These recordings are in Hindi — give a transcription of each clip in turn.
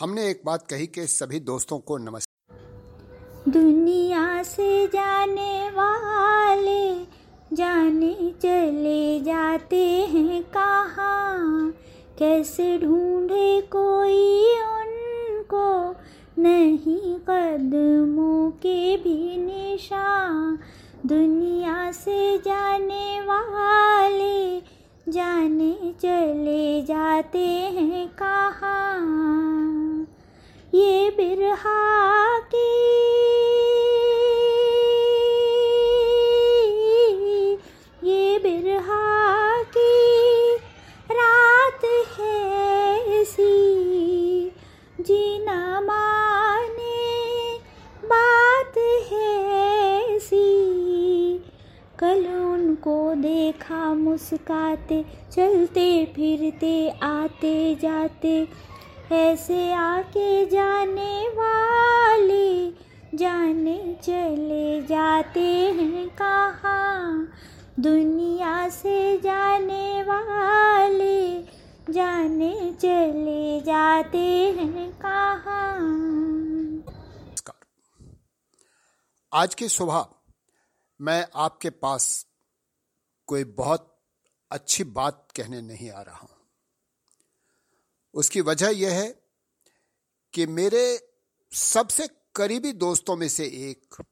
हमने एक बात कही कि सभी दोस्तों को नमस्कार। दुनिया से जाने वाले, जाने चले जाते हैं कहाँ? कैसे ढूंढे कोई उनको? नहीं कदमों के भी निशान। दुनिया से जाने वाले जाने चले जाते हैं कहाँ? ये बिरहा की उनको देखा मुस्काते, चलते फिरते, आते जाते। ऐसे आके जाने वाले, जाने चले जाते हैं कहाँ? दुनिया से जाने वाले, जाने चले जाते हैं कहाँ? आज की सुबह मैं आपके पास कोई बहुत अच्छी बात कहने नहीं आ रहा हूँ। उसकी वजह यह है कि मेरे सबसे करीबी दोस्तों में से एक,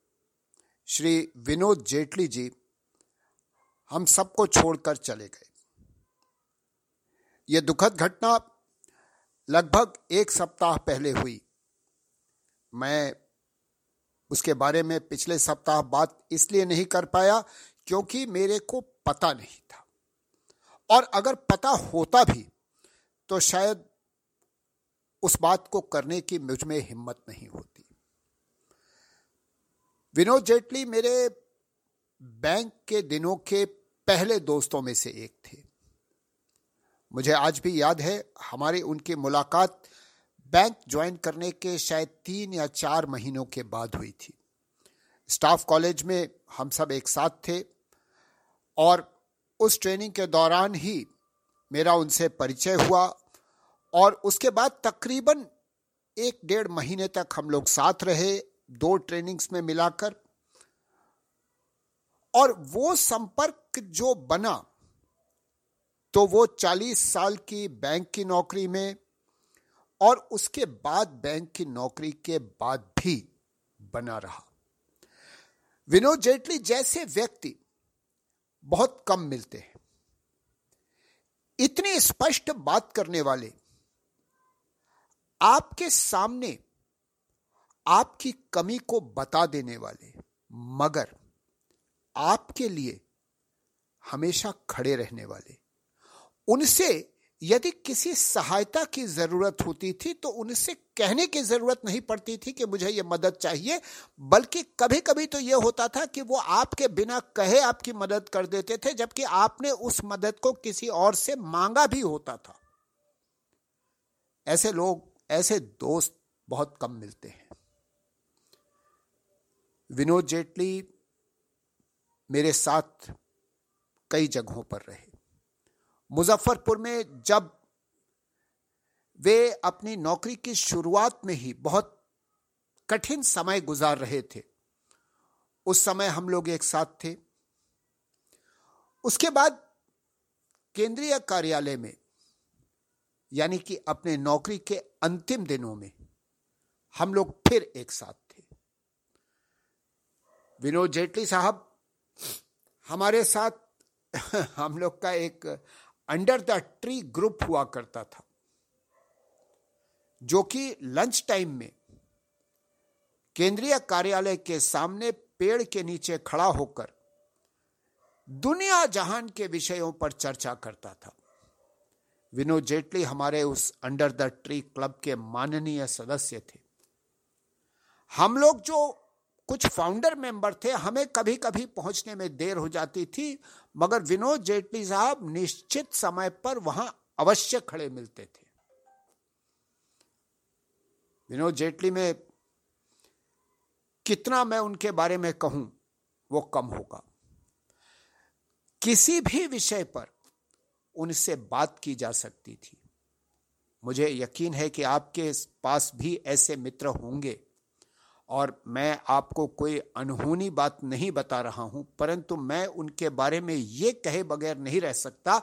श्री विनोद जेटली जी, हम सबको छोड़कर चले गए। यह दुखद घटना लगभग एक सप्ताह पहले हुई। मैं उसके बारे में पिछले सप्ताह बात इसलिए नहीं कर पाया क्योंकि मेरे को पता नहीं था। और अगर पता होता भी तो शायद उस बात को करने की मुझमें हिम्मत नहीं होती। विनोद जेटली मेरे बैंक के दिनों के पहले दोस्तों में से एक थे। मुझे आज भी याद है, हमारी उनकी मुलाकात बैंक ज्वाइन करने के शायद तीन या चार महीनों के बाद हुई थी। स्टाफ कॉलेज में हम सब एक साथ थे और उस ट्रेनिंग के दौरान ही मेरा उनसे परिचय हुआ और उसके बाद तकरीबन एक डेढ़ महीने तक हम लोग साथ रहे, दो ट्रेनिंग्स में मिलाकर। और वो संपर्क जो बना तो वो 40 साल की बैंक की नौकरी में और उसके बाद बैंक की नौकरी के बाद भी बना रहा। विनोद जेटली जैसे व्यक्ति बहुत कम मिलते हैं। इतनी स्पष्ट बात करने वाले, आपके सामने आपकी कमी को बता देने वाले, मगर आपके लिए हमेशा खड़े रहने वाले, उनसे यदि किसी सहायता की ज़रूरत होती थी तो उनसे कहने की ज़रूरत नहीं पड़ती थी कि मुझे यह मदद चाहिए। बल्कि कभी कभी तो यह होता था कि वो आपके बिना कहे आपकी मदद कर देते थे, जबकि आपने उस मदद को किसी और से मांगा भी होता था। ऐसे लोग, ऐसे दोस्त बहुत कम मिलते हैं। विनोद जेटली मेरे साथ कई जगहों पर रहे। मुजफ्फरपुर में जब वे अपनी नौकरी की शुरुआत में ही बहुत कठिन समय गुजार रहे थे, उस समय हम लोग एक साथ थे। उसके बाद केंद्रीय कार्यालय में, यानी कि अपने नौकरी के अंतिम दिनों में, हम लोग फिर एक साथ थे। विनोद जेटली साहब, हमारे साथ हम लोग का एक अंडर द ट्री ग्रुप हुआ करता था, जो कि लंच टाइम में केंद्रीय कार्यालय के सामने पेड़ के नीचे खड़ा होकर दुनिया जहान के विषयों पर चर्चा करता था। विनोद जेटली हमारे उस अंडर द ट्री क्लब के माननीय सदस्य थे। हम लोग जो कुछ फाउंडर मेंबर थे, हमें कभी कभी पहुँचने में देर हो जाती थी, मगर विनोद जेटली साहब निश्चित समय पर वहाँ अवश्य खड़े मिलते थे। विनोद जेटली में कितना मैं उनके बारे में कहूँ, वो कम होगा। किसी भी विषय पर उनसे बात की जा सकती थी। मुझे यकीन है कि आपके पास भी ऐसे मित्र होंगे। और मैं आपको कोई अनहोनी बात नहीं बता रहा हूँ, परंतु मैं उनके बारे में ये कहे बगैर नहीं रह सकता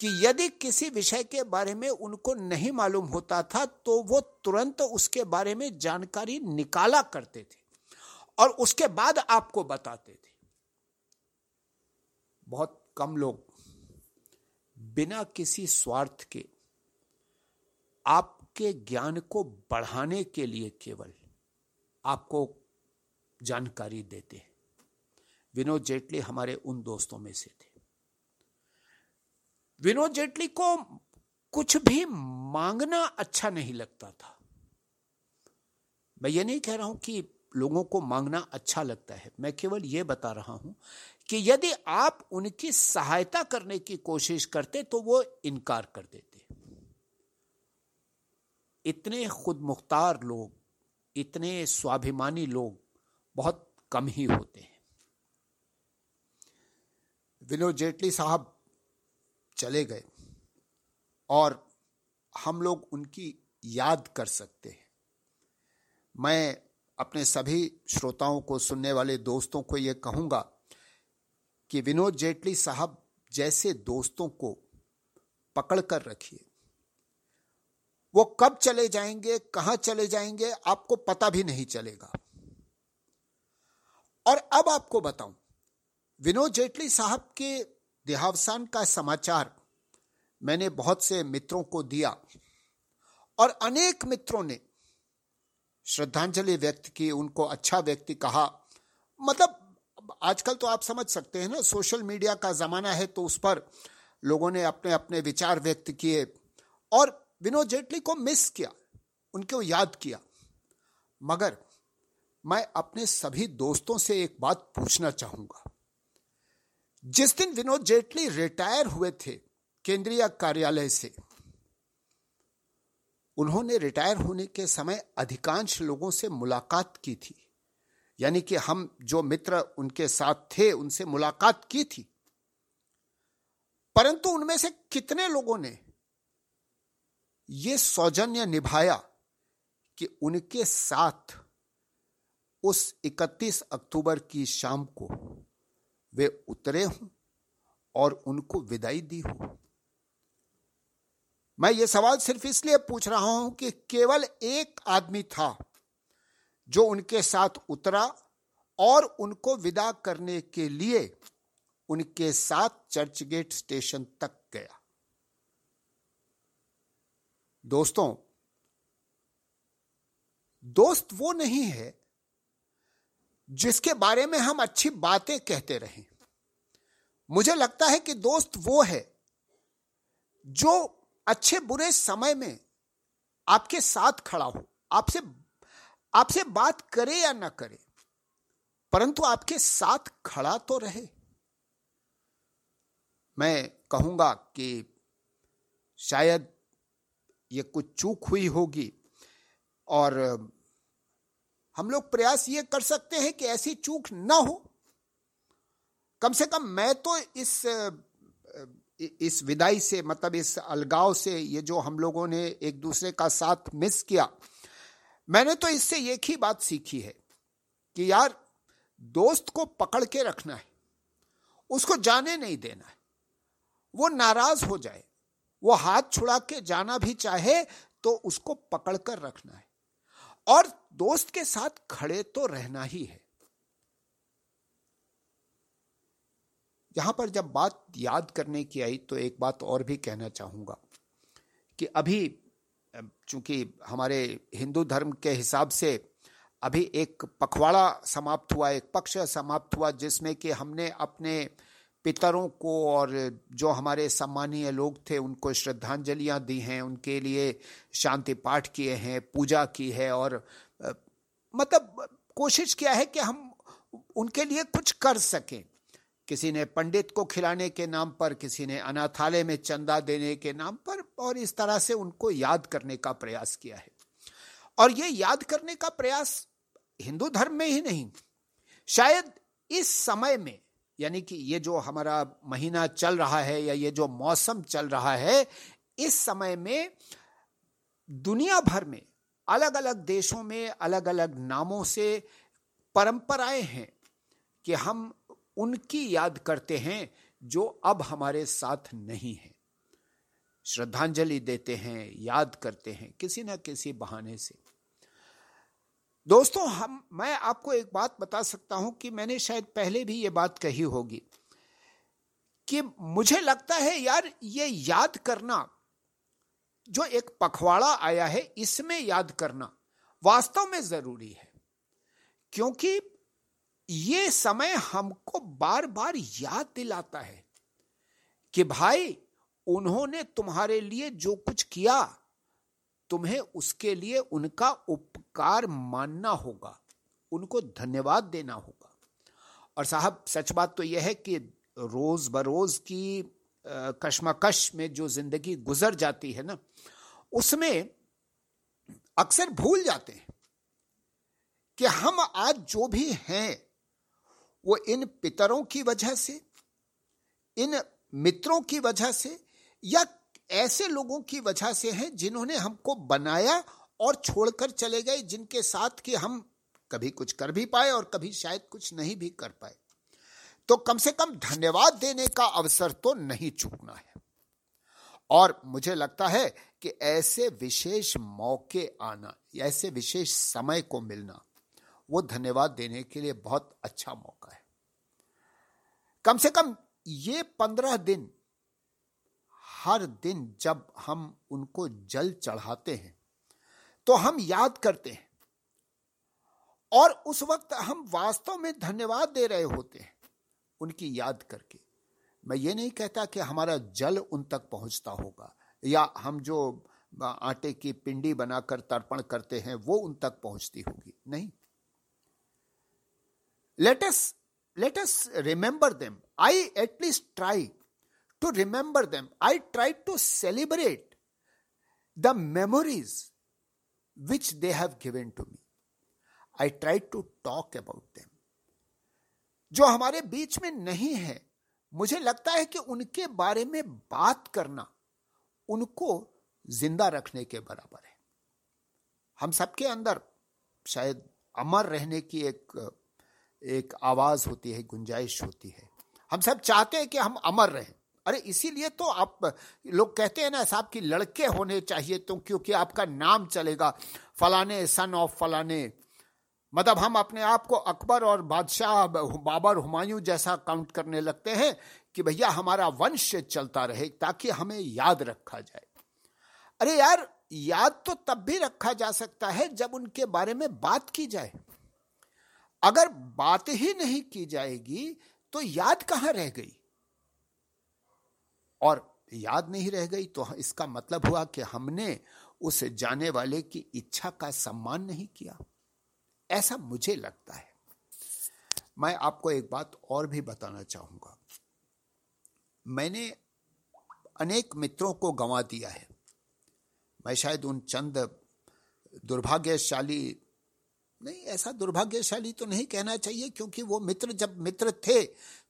कि यदि किसी विषय के बारे में उनको नहीं मालूम होता था तो वो तुरंत उसके बारे में जानकारी निकाला करते थे और उसके बाद आपको बताते थे। बहुत कम लोग बिना किसी स्वार्थ के आपके ज्ञान को बढ़ाने के लिए केवल आपको जानकारी देते हैं। विनोद जेटली हमारे उन दोस्तों में से थे। विनोद जेटली को कुछ भी मांगना अच्छा नहीं लगता था। मैं ये नहीं कह रहा हूँ कि लोगों को मांगना अच्छा लगता है। मैं केवल यह बता रहा हूँ कि यदि आप उनकी सहायता करने की कोशिश करते तो वो इनकार कर देते। इतने खुद मुख्तार लोग इतने स्वाभिमानी लोग बहुत कम ही होते हैं। विनोद जेटली साहब चले गए और हम लोग उनकी याद कर सकते हैं। मैं अपने सभी श्रोताओं को, सुनने वाले दोस्तों को यह कहूँगा कि विनोद जेटली साहब जैसे दोस्तों को पकड़ कर रखिए। वो कब चले जाएँगे, कहाँ चले जाएँगे, आपको पता भी नहीं चलेगा। और अब आपको बताऊँ, विनोद जेटली साहब के देहावसान का समाचार मैंने बहुत से मित्रों को दिया और अनेक मित्रों ने श्रद्धांजलि व्यक्त की, उनको अच्छा व्यक्ति कहा। मतलब आजकल तो आप समझ सकते हैं ना, सोशल मीडिया का जमाना है तो उस पर लोगों ने अपने अपने विचार व्यक्त किए और विनोद जेटली को मिस किया, उनको याद किया। मगर मैं अपने सभी दोस्तों से एक बात पूछना चाहूँगा। जिस दिन विनोद जेटली रिटायर हुए थे केंद्रीय कार्यालय से, उन्होंने रिटायर होने के समय अधिकांश लोगों से मुलाकात की थी। यानी कि हम जो मित्र उनके साथ थे, उनसे मुलाकात की थी। परंतु उनमें से कितने लोगों ने ये सौजन्य निभाया कि उनके साथ उस 31 अक्टूबर की शाम को वे उतरे हों और उनको विदाई दी हो। मैं ये सवाल सिर्फ़ इसलिए पूछ रहा हूँ कि केवल एक आदमी था जो उनके साथ उतरा और उनको विदा करने के लिए उनके साथ चर्चगेट स्टेशन तक गया दोस्तों, दोस्त वो नहीं है जिसके बारे में हम अच्छी बातें कहते रहें। मुझे लगता है कि दोस्त वो है जो अच्छे बुरे समय में आपके साथ खड़ा हो। आपसे आपसे बात करे या ना करे, परंतु आपके साथ खड़ा तो रहे। मैं कहूँगा कि शायद ये कुछ चूक हुई होगी। और हम लोग प्रयास ये कर सकते हैं कि ऐसी चूक ना हो। कम से कम मैं तो इस इस विदाई से मतलब इस अलगाव से, ये जो हम लोगों ने एक दूसरे का साथ मिस किया, मैंने तो इससे एक ही बात सीखी है कि यार, दोस्त को पकड़ के रखना है, उसको जाने नहीं देना है, वो नाराज़ हो जाए वो हाथ छुड़ा के जाना भी चाहे तो उसको पकड़कर रखना है। और दोस्त के साथ खड़े तो रहना ही है। यहाँ पर जब बात याद करने की आई तो एक बात और भी कहना चाहूँगा कि अभी चूँकि हमारे हिंदू धर्म के हिसाब से अभी एक पखवाड़ा समाप्त हुआ, एक पक्ष समाप्त हुआ जिसमें कि हमने अपने पितरों को और जो हमारे सम्मानीय लोग थे, उनको श्रद्धांजलियाँ दी हैं, उनके लिए शांति पाठ किए हैं, पूजा की है और मतलब कोशिश किया है कि हम उनके लिए कुछ कर सकें। किसी ने पंडित को खिलाने के नाम पर, किसी ने अनाथालय में चंदा देने के नाम पर और इस तरह से उनको याद करने का प्रयास किया है। और ये याद करने का प्रयास हिंदू धर्म में ही नहीं, शायद इस समय में यानी कि ये जो हमारा महीना चल रहा है या ये जो मौसम चल रहा है, इस समय में दुनिया भर में अलग अलग देशों में अलग अलग नामों से परंपराएँ हैं कि हम उनकी याद करते हैं जो अब हमारे साथ नहीं है। श्रद्धांजलि देते हैं, याद करते हैं, किसी ना किसी बहाने से। दोस्तों, हम, मैं आपको एक बात बता सकता हूँ कि मैंने शायद पहले भी ये बात कही होगी कि मुझे लगता है यार, ये याद करना, जो एक पखवाड़ा आया है, इसमें याद करना वास्तव में ज़रूरी है। क्योंकि ये समय हमको बार बार याद दिलाता है कि भाई, उन्होंने तुम्हारे लिए जो कुछ किया तुम्हें उसके लिए उनका उपकार मानना होगा, उनको धन्यवाद देना होगा। और साहब, सच बात तो यह है कि रोज बरोज की कश्मकश में जो ज़िंदगी गुजर जाती है ना, उसमें अक्सर भूल जाते हैं कि हम आज जो भी हैं, वो इन पितरों की वजह से, इन मित्रों की वजह से, या ऐसे लोगों की वजह से हैं जिन्होंने हमको बनाया और छोड़कर चले गए, जिनके साथ कि हम कभी कुछ कर भी पाए और कभी शायद कुछ नहीं भी कर पाए। तो कम से कम धन्यवाद देने का अवसर तो नहीं चूकना है। और मुझे लगता है कि ऐसे विशेष मौके आना, ऐसे विशेष समय को मिलना, वो धन्यवाद देने के लिए बहुत अच्छा मौका है। कम से कम ये पंद्रह दिन हर दिन जब हम उनको जल चढ़ाते हैं तो हम याद करते हैं। और उस वक्त हम वास्तव में धन्यवाद दे रहे होते हैं उनकी याद करके। मैं ये नहीं कहता कि हमारा जल उन तक पहुँचता होगा, या हम जो आटे की पिंडी बनाकर तर्पण करते हैं, वो उन तक पहुँचती होगी। नहीं। Let's let's remember them I at least try to remember them. I tried to celebrate the memories which they have given to me. I tried to talk about them. जो हमारे बीच में नहीं है, मुझे लगता है कि उनके बारे में बात करना उनको ज़िंदा रखने के बराबर है हम सबके अंदर शायद अमर रहने की एक एक आवाज़ होती है, गुंजाइश होती है हम सब चाहते हैं कि हम अमर रहें अरे, इसीलिए तो आप, लोग कहते हैं ना साहब कि लड़के होने चाहिए तो क्योंकि आपका नाम चलेगा, फलाने सन ऑफ़ फलाने। मतलब हम अपने आप को अकबर और बादशाह, बाबर हुमायूं जैसा काउंट करने लगते हैं कि भैया, हमारा वंश चलता रहे ताकि हमें याद रखा जाए। अरे यार, याद तो तब भी रखा जा सकता है जब उनके बारे में बात की जाए। अगर बात ही नहीं की जाएगी तो याद कहाँ रह गई? और याद नहीं रह गई तो इसका मतलब हुआ कि हमने उस जाने वाले की इच्छा का सम्मान नहीं किया। ऐसा मुझे लगता है। मैं आपको एक बात और भी बताना चाहूँगा। मैंने अनेक मित्रों को गंवा दिया है। मैं शायद उन चंद दुर्भाग्यशाली नहीं, ऐसा दुर्भाग्यशाली तो नहीं कहना चाहिए, क्योंकि वो मित्र जब मित्र थे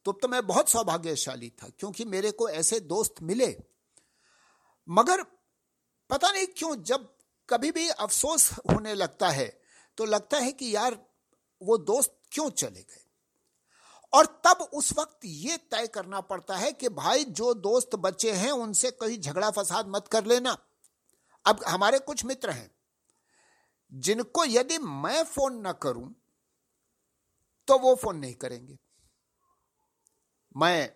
तो तो मैं बहुत सौभाग्यशाली था, क्योंकि मेरे को ऐसे दोस्त मिले। मगर पता नहीं क्यों, जब कभी भी अफसोस होने लगता है तो लगता है कि यार, वो दोस्त क्यों चले गए? और तब उस वक्त ये तय करना पड़ता है कि भाई, जो दोस्त बचे हैं, उनसे कहीं झगड़ा फसाद मत कर लेना। अब हमारे कुछ मित्र हैं। जिनको यदि मैं फ़ोन ना करूँ तो वो फ़ोन नहीं करेंगे। मैं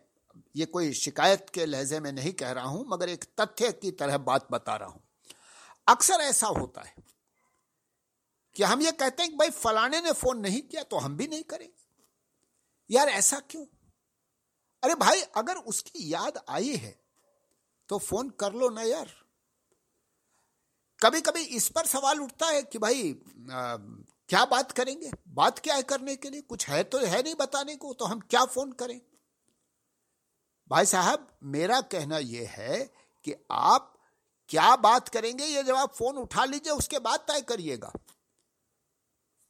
ये कोई शिकायत के लहजे में नहीं कह रहा हूँ, मगर एक तथ्य की तरह बात बता रहा हूँ। अक्सर ऐसा होता है कि हम ये कहते हैं कि भाई, फलाने ने फ़ोन नहीं किया तो हम भी नहीं करेंगे। यार ऐसा क्यों? अरे भाई, अगर उसकी याद आई है तो फ़ोन कर लो ना यार। कभी कभी इस पर सवाल उठता है कि भाई आ, क्या बात करेंगे? बात क्या है करने के लिए? कुछ है तो है नहीं बताने को तो हम क्या फ़ोन करें? भाई साहब मेरा कहना यह है कि आप क्या बात करेंगे? ये जब आप फ़ोन उठा लीजिए उसके बाद तय करिएगा।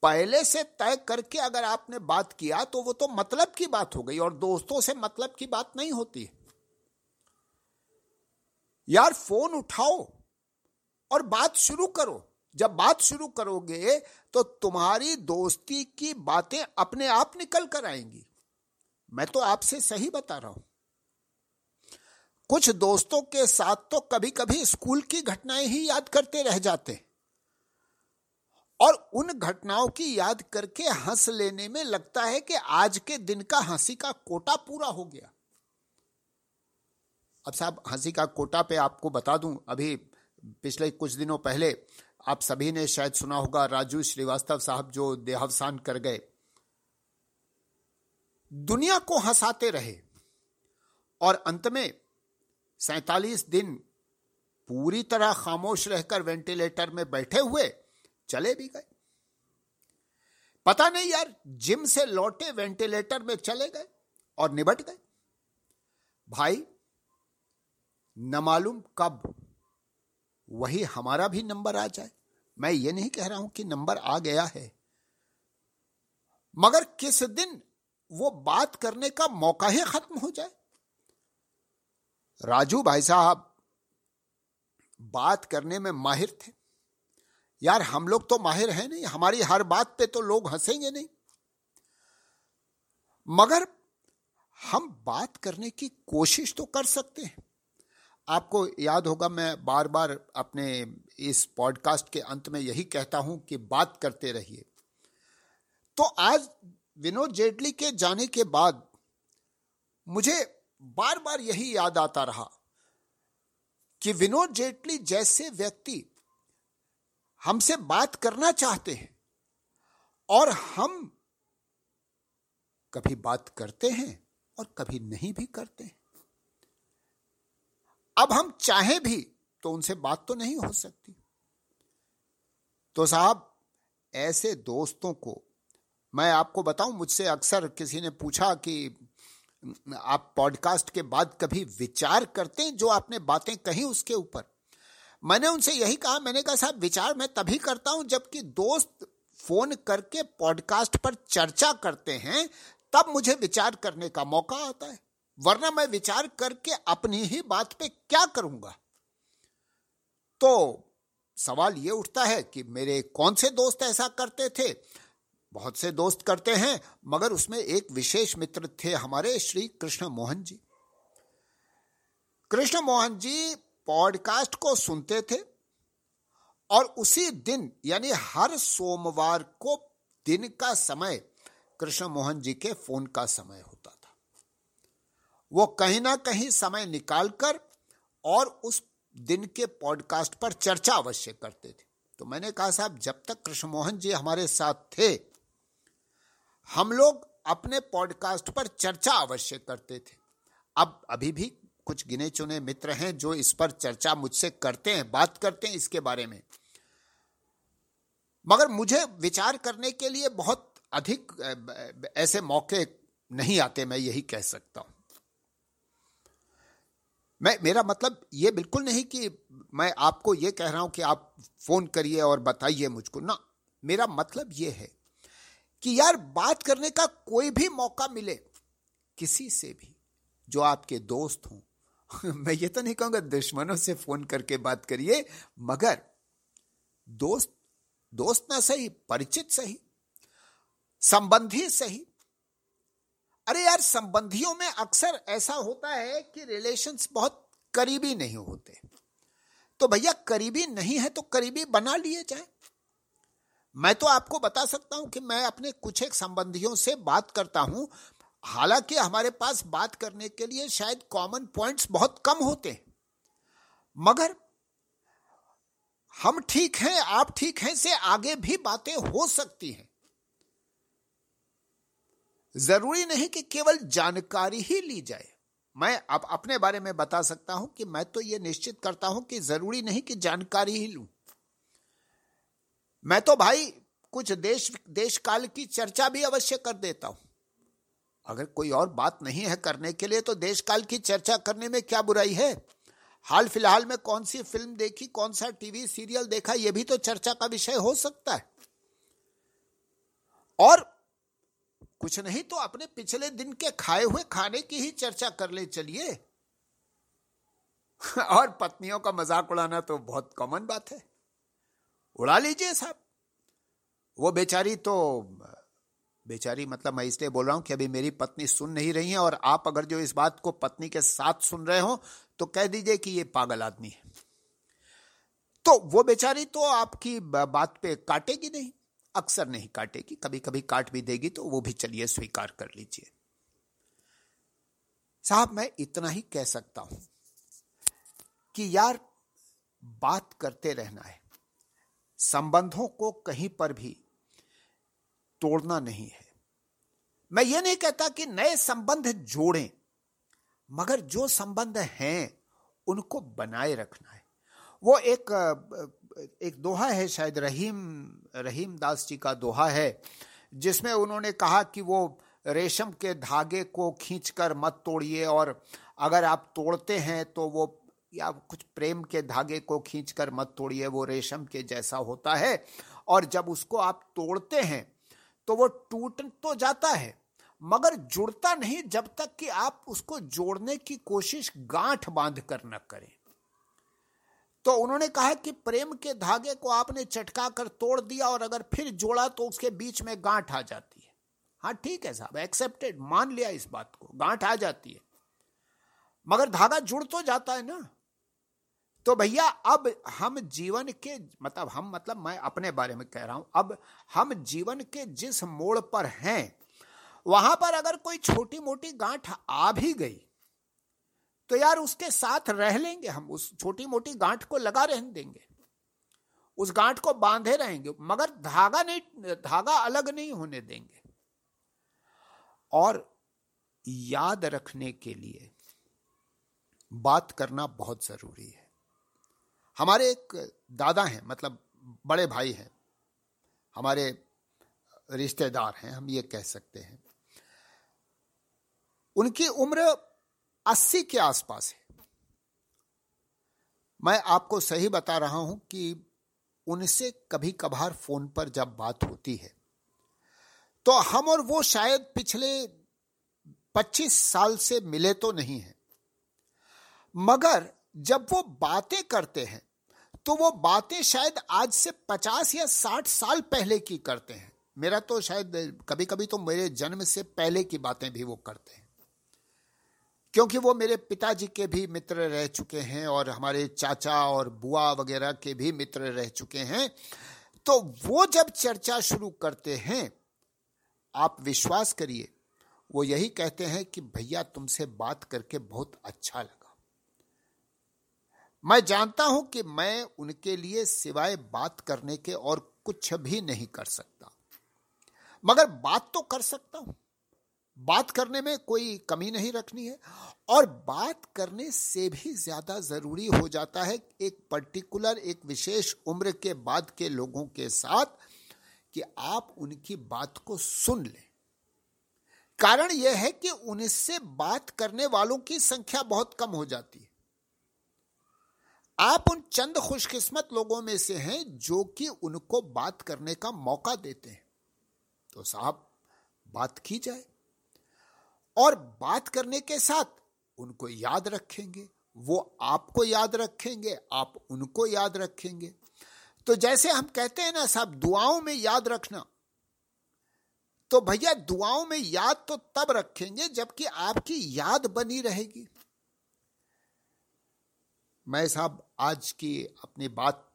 पहले से तय करके अगर आपने बात किया तो वो तो मतलब की बात हो गई और दोस्तों से मतलब की बात नहीं होती। यार फ़ोन उठाओ। और बात शुरू करो। जब बात शुरू करोगे तो तुम्हारी दोस्ती की बातें अपने आप निकल कर आएँगी। मैं तो आपसे सही बता रहा हूँ। कुछ दोस्तों के साथ तो कभी कभी स्कूल की घटनाएँ ही याद करते रह जाते और उन घटनाओं की याद करके हंस लेने में लगता है कि आज के दिन का हँसी का कोटा पूरा हो गया। अब साहब, हँसी का कोटा पे आपको बता दूँ, अभी पिछले कुछ दिनों पहले आप सभी ने शायद सुना होगा, राजू श्रीवास्तव साहब जो देहावसान कर गए। दुनिया को हंसाते रहे और अंत में सैतालीस दिन पूरी तरह खामोश रहकर वेंटिलेटर में बैठे हुए चले भी गए। पता नहीं यार, जिम से लौटे वेंटिलेटर में चले गए और निबट गए। भाई, न मालूम कब वही हमारा भी नंबर आ जाए। मैं ये नहीं कह रहा हूँ कि नंबर आ गया है। मगर किस दिन वो बात करने का मौका ही खत्म हो जाए? राजू भाई साहब बात करने में माहिर थे। यार, हम लोग तो माहिर हैं नहीं, हमारी हर बात पे तो लोग हंसेंगे नहीं। मगर हम बात करने की कोशिश तो कर सकते हैं। आपको याद होगा, मैं बार बार अपने इस पॉडकास्ट के अंत में यही कहता हूँ कि बात करते रहिए। तो आज विनोद जेटली के जाने के बाद मुझे बार बार यही याद आता रहा कि विनोद जेटली जैसे व्यक्ति हमसे बात करना चाहते हैं और हम कभी बात करते हैं और कभी नहीं भी करते हैं। अब हम चाहें भी तो उनसे बात तो नहीं हो सकती। तो साहब, ऐसे दोस्तों को मैं आपको बताऊँ, मुझसे अक्सर किसी ने पूछा कि, आप पॉडकास्ट के बाद कभी विचार करते हैं जो आपने बातें कही उसके ऊपर? मैंने उनसे यही कहा, मैंने कहा, साहब, विचार मैं तभी करता हूँ जबकि दोस्त फ़ोन करके पॉडकास्ट पर चर्चा करते हैं, तब मुझे विचार करने का मौका आता है। वरना मैं विचार करके अपनी ही बात पे क्या करूँगा? तो सवाल ये उठता है कि मेरे कौन से दोस्त ऐसा करते थे? बहुत से दोस्त करते हैं, मगर उसमें एक विशेष मित्र थे हमारे, श्री कृष्ण मोहन जी। कृष्ण मोहन जी पॉडकास्ट को सुनते थे और उसी दिन, यानी हर सोमवार को दिन का समय, कृष्ण मोहन जी के फ़ोन का समय होता वो कहीं ना कहीं समय निकालकर और उस दिन के पॉडकास्ट पर चर्चा अवश्य करते थे। तो मैंने कहा, साहब, जब तक कृष्ण मोहन जी हमारे साथ थे, हम लोग अपने पॉडकास्ट पर चर्चा अवश्य करते थे। अब अभी भी कुछ गिने चुने मित्र हैं जो इस पर चर्चा मुझसे करते हैं, बात करते हैं इसके बारे में। मगर मुझे विचार करने के लिए बहुत अधिक ऐसे मौके नहीं आते, मैं यही कह सकता हूँ। मैं, मेरा मतलब ये बिल्कुल नहीं कि मैं आपको ये कह रहा हूँ कि आप फ़ोन करिए और बताइए मुझको। ना, मेरा मतलब ये है कि यार बात करने का कोई भी मौका मिले, किसी से भी, जो आपके दोस्त हों, मैं ये तो नहीं कहूँगा दुश्मनों से फ़ोन करके बात करिए, मगर दोस्त दोस्त ना सही, परिचित सही, संबंधी सही अरे यार, संबंधियों में अक्सर ऐसा होता है कि रिलेशंस बहुत करीबी नहीं होते। तो भैया, करीबी नहीं है तो करीबी बना लिए जाए। मैं तो आपको बता सकता हूँ कि मैं अपने कुछ एक संबंधियों से बात करता हूँ। हालाँकि हमारे पास बात करने के लिए शायद कॉमन पॉइंट्स बहुत कम होते। हैं मगर हम ठीक हैं, आप ठीक हैं से आगे भी बातें हो सकती हैं। ज़रूरी नहीं कि केवल जानकारी ही ली जाए। मैं अब अपने बारे में बता सकता हूँ कि मैं तो यह निश्चित करता हूँ कि ज़रूरी नहीं कि जानकारी ही लूँ। मैं तो भाई कुछ देश देश काल की चर्चा भी अवश्य कर देता हूँ। अगर कोई और बात नहीं है करने के लिए तो देश काल की चर्चा करने में क्या बुराई है? हाल फ़िलहाल में कौन सी फ़िल्म देखी, कौन सा टीवी, सीरियल देखा यह भी तो चर्चा का विषय हो सकता है। और कुछ नहीं तो अपने पिछले दिन के खाए हुए खाने की ही चर्चा कर ले चलिए। और पत्नियों का मज़ाक उड़ाना तो बहुत कॉमन बात है। उड़ा लीजिए साहब। वो बेचारी तो बेचारी मतलब मैं इसलिए बोल रहा हूँ कि अभी मेरी पत्नी सुन नहीं रही है और आप अगर जो इस बात को पत्नी के साथ सुन रहे हो तो कह दीजिए कि ये पागल आदमी है। तो वो बेचारी तो आपकी बात पे काटेगी नहीं। अक्सर नहीं काटेगी। कभी कभी काट भी देगी तो वो भी चलिए स्वीकार कर लीजिए। साहब, मैं इतना ही कह सकता हूँ कि यार, बात करते रहना है। संबंधों को कहीं पर भी तोड़ना नहीं है। मैं ये नहीं कहता कि नए संबंध जोड़ें, मगर जो संबंध हैं, उनको बनाए रखना है। वो एक एक दोहा है, शायद रहीम रहीम दास जी का दोहा है, जिसमें उन्होंने कहा कि वो रेशम के धागे को खींचकर मत तोड़िए और अगर आप तोड़ते हैं तो वो, या कुछ प्रेम के धागे को खींचकर मत तोड़िए, वो रेशम के जैसा होता है। और जब उसको आप तोड़ते हैं तो वो टूट तो जाता है, मगर जुड़ता नहीं जब तक कि आप उसको जोड़ने की कोशिश गांठ बाँध कर न करें। तो उन्होंने कहा कि प्रेम के धागे को आपने चटका कर तोड़ दिया और अगर फिर जोड़ा तो उसके बीच में गांठ आ जाती है। हाँ ठीक है साहब एक्सेप्टेड मान लिया इस बात को, गांठ आ जाती है। मगर धागा जुड़ तो जाता है ना। तो भैया, अब हम जीवन के मतलब हम मतलब मैं अपने बारे में कह रहा हूँ, अब हम जीवन के जिस मोड़ पर हैं, वहाँ पर अगर कोई छोटी मोटी गांठ आ भी गई तो यार उसके साथ रह लेंगे हम, उस छोटी मोटी गांठ को लगा रहने देंगे। उस गांठ को बांधे रहेंगे, मगर धागा नहीं, धागा अलग नहीं होने देंगे। और याद रखने के लिए बात करना बहुत ज़रूरी है। हमारे एक दादा हैं मतलब बड़े भाई हैं, हमारे रिश्तेदार हैं, हम ये कह सकते हैं। उनकी उम्र अस्सी के आसपास है। मैं आपको सही बता रहा हूँ कि उनसे कभी कभार फ़ोन पर जब बात होती है तो हम और वो शायद पिछले 25 साल से मिले तो नहीं है। मगर जब वो बातें करते हैं तो वो बातें शायद आज से 50 या 60 साल पहले की करते हैं। मेरा तो शायद कभी कभी तो मेरे जन्म से पहले की बातें भी वो करते हैं। क्योंकि वो मेरे पिताजी के भी मित्र रह चुके हैं और हमारे चाचा और बुआ वगैरह के भी मित्र रह चुके हैं तो वो जब चर्चा शुरू करते हैं, आप विश्वास करिए, वो यही कहते हैं कि भैया तुमसे बात करके बहुत अच्छा लगा। मैं जानता हूँ कि मैं उनके लिए सिवाय बात करने के और कुछ भी नहीं कर सकता, मगर बात तो कर सकता हूँ। बात करने में कोई कमी नहीं रखनी है और बात करने से भी ज़्यादा ज़रूरी हो जाता है एक पर्टिकुलर एक विशेष उम्र के बाद के लोगों के साथ कि आप उनकी बात को सुन लें। कारण यह है कि उनसे बात करने वालों की संख्या बहुत कम हो जाती है। आप उन चंद खुशकिस्मत लोगों में से हैं जो कि उनको बात करने का मौका देते हैं। तो साहब, बात की जाए। और बात करने के साथ उनको याद रखेंगे, वो आपको याद रखेंगे, आप उनको याद रखेंगे। तो जैसे हम कहते हैं ना, साहब, दुआओं में याद रखना। तो भैया, दुआओं में याद तो तब रखेंगे जबकि आपकी याद बनी रहेगी। मैं साहब, आज की अपनी बात,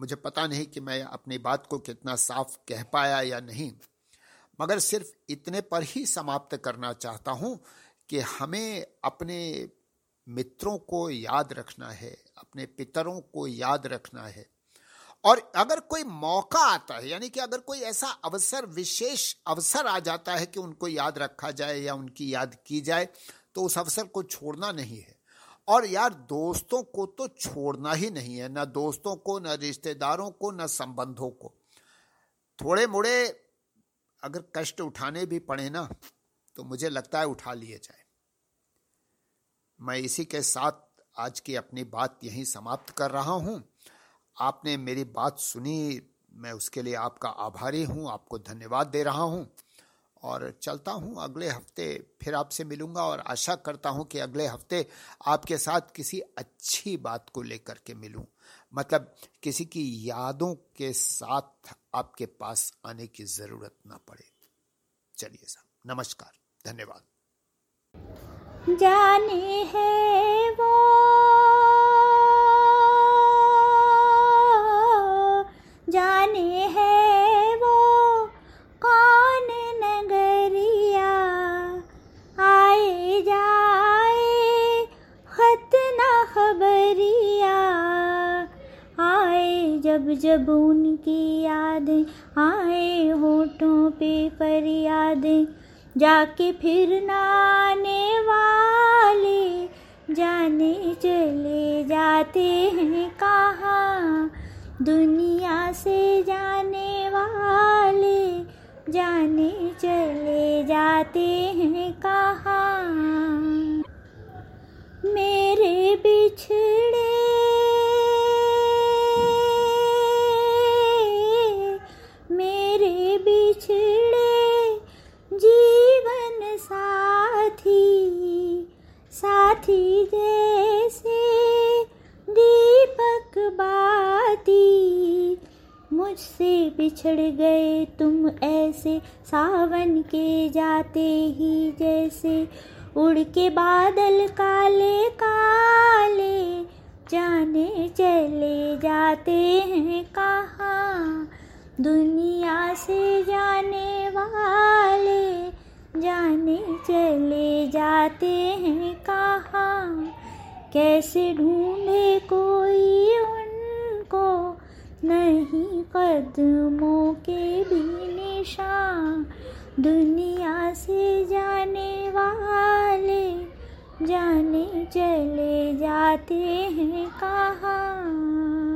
मुझे पता नहीं कि मैं अपनी बात को कितना साफ़ कह पाया या नहीं। मगर सिर्फ़ इतने पर ही समाप्त करना चाहता हूँ कि हमें अपने मित्रों को याद रखना है, अपने पितरों को याद रखना है। और अगर कोई मौका आता है, यानी कि अगर कोई ऐसा अवसर, विशेष अवसर आ जाता है कि उनको याद रखा जाए या उनकी याद की जाए तो उस अवसर को छोड़ना नहीं है। और यार, दोस्तों को तो छोड़ना ही नहीं है, ना दोस्तों को, ना रिश्तेदारों को, ना संबंधों को। थोड़े मोड़े अगर कष्ट उठाने भी पड़े ना तो मुझे लगता है उठा लिए जाए। मैं इसी के साथ आज की अपनी बात यहीं समाप्त कर रहा हूँ। आपने मेरी बात सुनी, मैं उसके लिए आपका आभारी हूँ, आपको धन्यवाद दे रहा हूँ। और चलता हूँ अगले हफ़्ते, फिर आपसे मिलूँगा और आशा करता हूँ कि अगले हफ़्ते आपके साथ किसी अच्छी बात को लेकर के मिलूं। मतलब किसी की यादों के साथ आपके पास आने की ज़रूरत ना पड़े। चलिए साहब, नमस्कार, धन्यवाद। जाने है वो, जाने है जाके फिर नाने वाले, जाने चले जाते हैं कहाँ? दुनिया से जाने वाले, जाने चले जाते हैं कहाँ? मेरे बिछड़े मुझसे बिछड़ गए। तुम ऐसे सावन के जाते ही जैसे उड़ के बादल काले काले जाने चले जाते हैं कहाँ? दुनिया से जाने वाले जाने चले जाते हैं कहाँ? कैसे ढूंढे कोई उनको? नहीं कदमों के भी निशान दुनिया से जाने वाले जाने चले जाते हैं कहाँ।